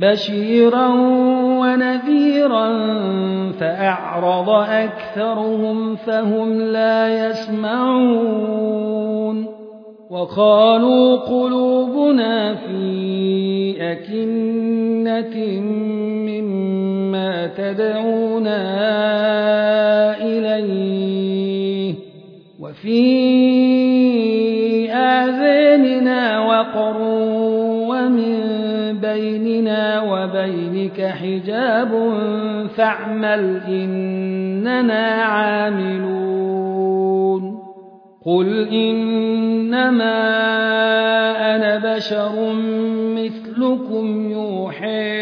بشيرا ونذيرا فأعرض أكثرهم فهم لا يسمعون وقالوا قلوبنا في أكنة مما تدعونا إليه وفي بيننا وبينك حجاب فاعمل إننا عاملون. قل إنما أنا بشر مثلكم يوحي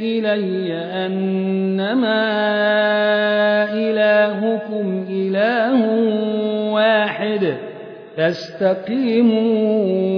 إلي أنما إلهكم إله واحد. فاستقيموا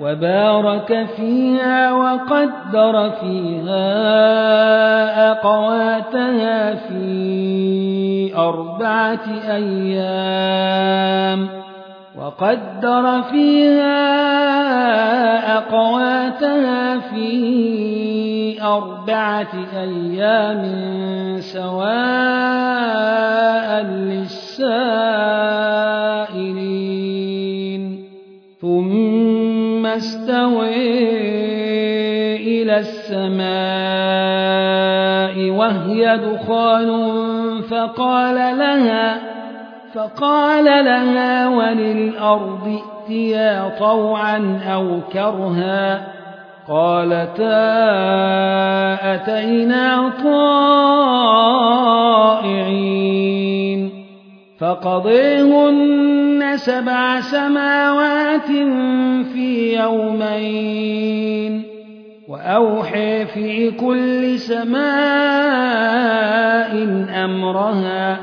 وبارك فيها وقدر فيها أقواتها في أربعة أيام وقدر فيها أقواتها في أربعة أيام سواء للسائلين ثم استوي إلى السماء وهي دخان فقال لها فقال لها وللأرض ائتيا طوعا أو كرها قالتا أتينا طائعين فقضيهن سبع سماوات في يومين وأوحي في كل سماء أمرها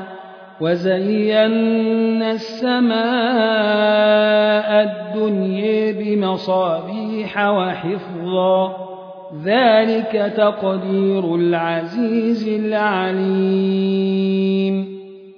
وزينا السماء الدنيا بمصابيح وحفظا ذلك تقدير العزيز العليم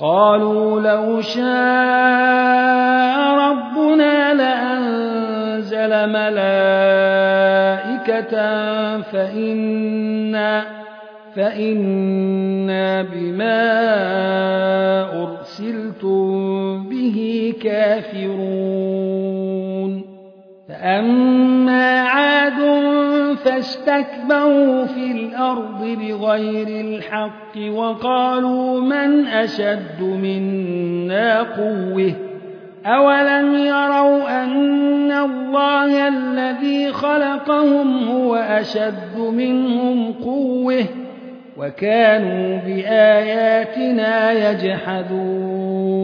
قالوا لو شاء ربنا لأنزل ملائكة فإنا فإنا بما أرسلتم به كافرون فأما فاستكبروا في الأرض بغير الحق وقالوا من أشد منا قوة؟ أولم يروا أن الله الذي خلقهم هو أشد منهم قوة؟ وكانوا بآياتنا يجحدون.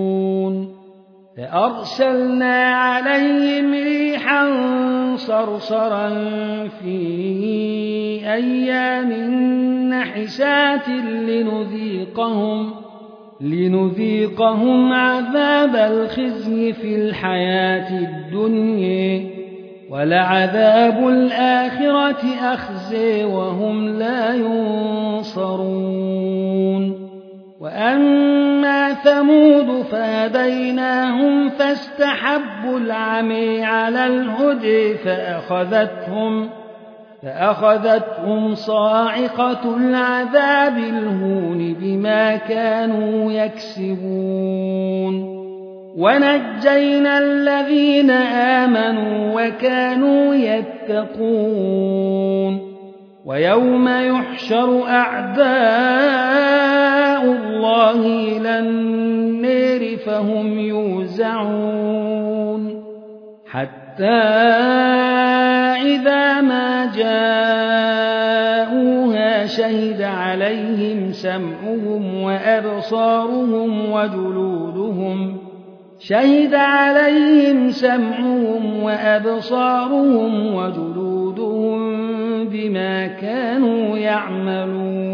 فأرسلنا عليهم ريحا صرصرا في أيام نحسات لنذيقهم لنذيقهم عذاب الخزي في الحياة الدنيا ولعذاب الآخرة أخزي وهم لا ينصرون وأما ثمود فهديناهم فاستحبوا العمي على الهدي فأخذتهم فأخذتهم صاعقة العذاب الهون بما كانوا يكسبون ونجينا الذين آمنوا وكانوا يتقون ويوم يحشر أعداء الله إلى النير فهم يوزعون. حتى إذا ما جاءوها شهد عليهم سمعهم وأبصارهم وجلودهم. شهد عليهم سمعهم وأبصارهم وجلودهم بما كانوا يعملون.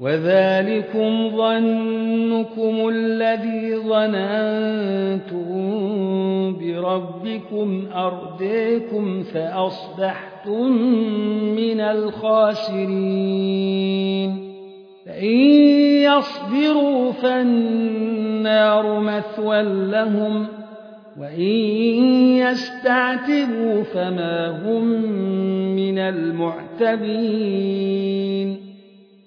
وذلكم ظنكم الذي ظننتم بربكم أرديكم فأصبحتم من الخاسرين. فإن يصبروا فالنار مثوى لهم وإن يستعتبوا فما هم من المعتبين.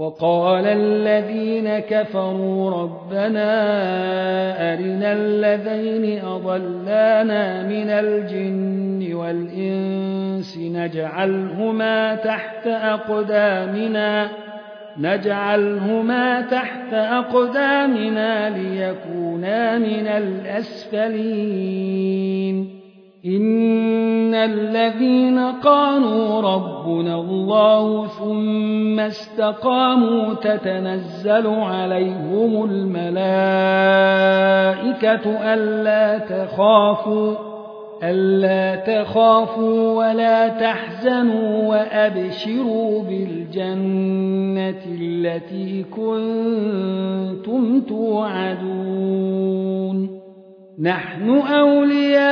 وقال الذين كفروا ربنا أرنا الذين أضلانا من الجن والإنس نجعلهما تحت أقدامنا نجعلهما تحت أقدامنا ليكونا من الأسفلين. إن الذين قالوا ربنا الله ثم استقاموا تتنزل عليهم الملائكة ألا تخافوا ألا تخافوا ولا تحزنوا وأبشروا بالجنة التي كنتم توعدون نحن أولياؤكم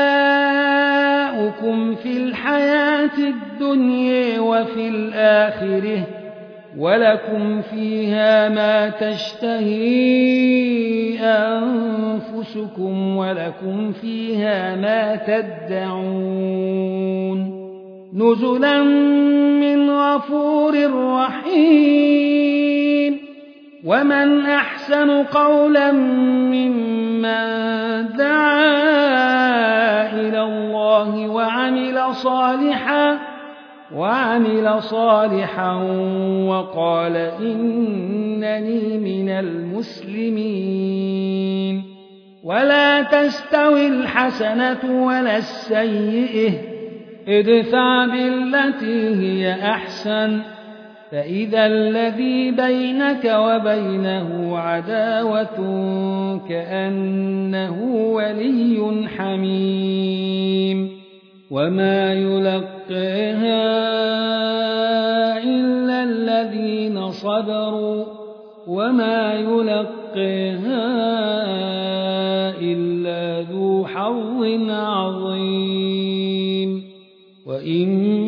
في الحياة الدنيا وفي الآخرة ولكم فيها ما تشتهي أنفسكم ولكم فيها ما تدعون. نزلا من غفور رحيم. ومن أحسن قولا ممن دعا إلى الله وعمل صالحا وعمل صالحا وقال إنني من المسلمين ولا تستوي الحسنة ولا السيئه ادفع بالتي هي أحسن فإذا الذي بينك وبينه عداوة كأنه ولي حميم وما يلقيها إلا الذين صبروا وما يلقيها إلا ذو حظ عظيم وإما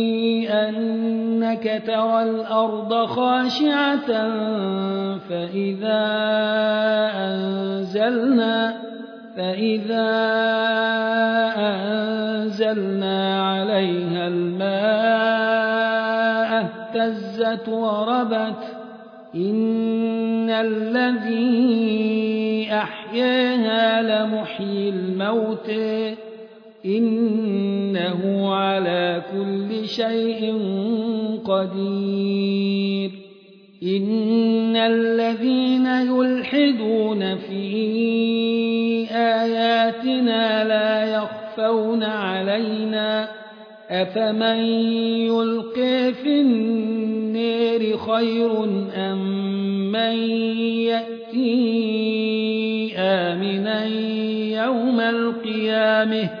أنك ترى الأرض خاشعة فإذا أنزلنا فإذا أنزلنا عليها الماء اهتزت وربت إن الذي أحياها لمحيي الموتى إنه على كل شيء قدير. إن الذين يلحدون في آياتنا لا يخفون علينا. أفمن يلقي في النير خير أم من يأتي آمنا يوم القيامة؟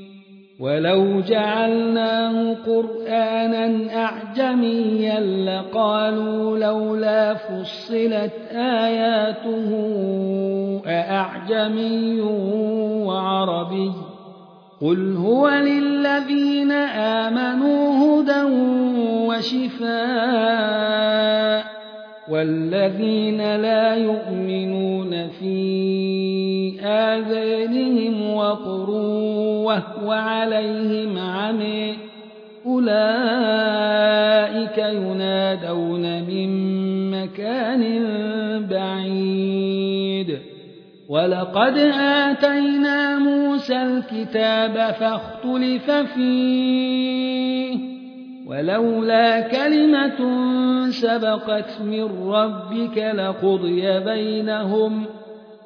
ولو جعلناه قرآنا أعجميا لقالوا لولا فصلت آياته أأعجمي وعربي قل هو للذين آمنوا هدى وشفاء والذين لا يؤمنون في آذانهم وقر وهو عليهم عمي. أولئك ينادون من مكان بعيد. ولقد آتينا موسى الكتاب فاختلف فيه. ولولا كلمة سبقت من ربك لقضي بينهم.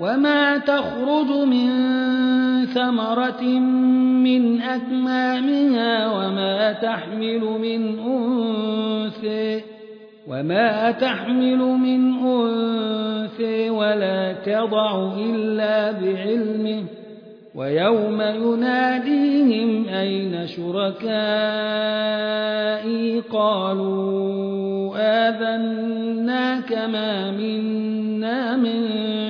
وما تخرج من ثمرة من أكمامها وما تحمل من أنثى وما تحمل من أنثى ولا تضع إلا بعلمه ويوم يناديهم أين شركائي قالوا آذنا كما منا من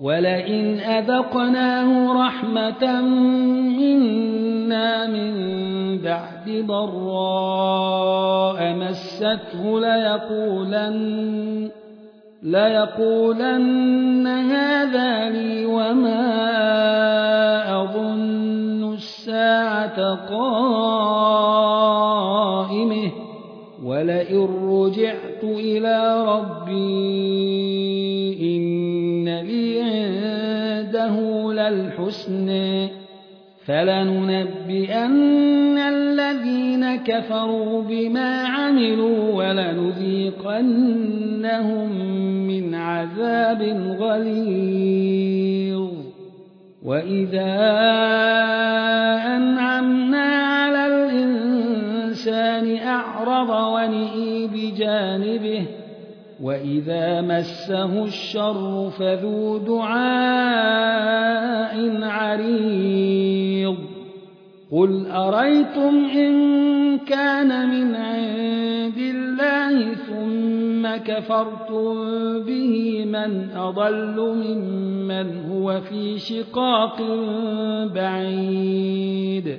ولئن أذقناه رحمة منا من بعد ضراء مسته ليقولن ليقولن هذا لي وما أظن الساعة قائمه ولئن رجعت إلى ربي للحسن فلننبئن الذين كفروا بما عملوا ولنذيقنهم من عذاب غليظ. وإذا أنعمنا على الإنسان أعرض ونئي بجانبه وإذا مسه الشر فذو دعاء عريض قل أريتم إن كان من عند الله ثم كفرتم به من أضل ممن هو في شقاق بعيد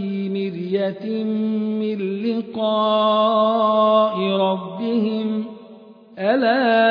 من لقاء ربهم. ألا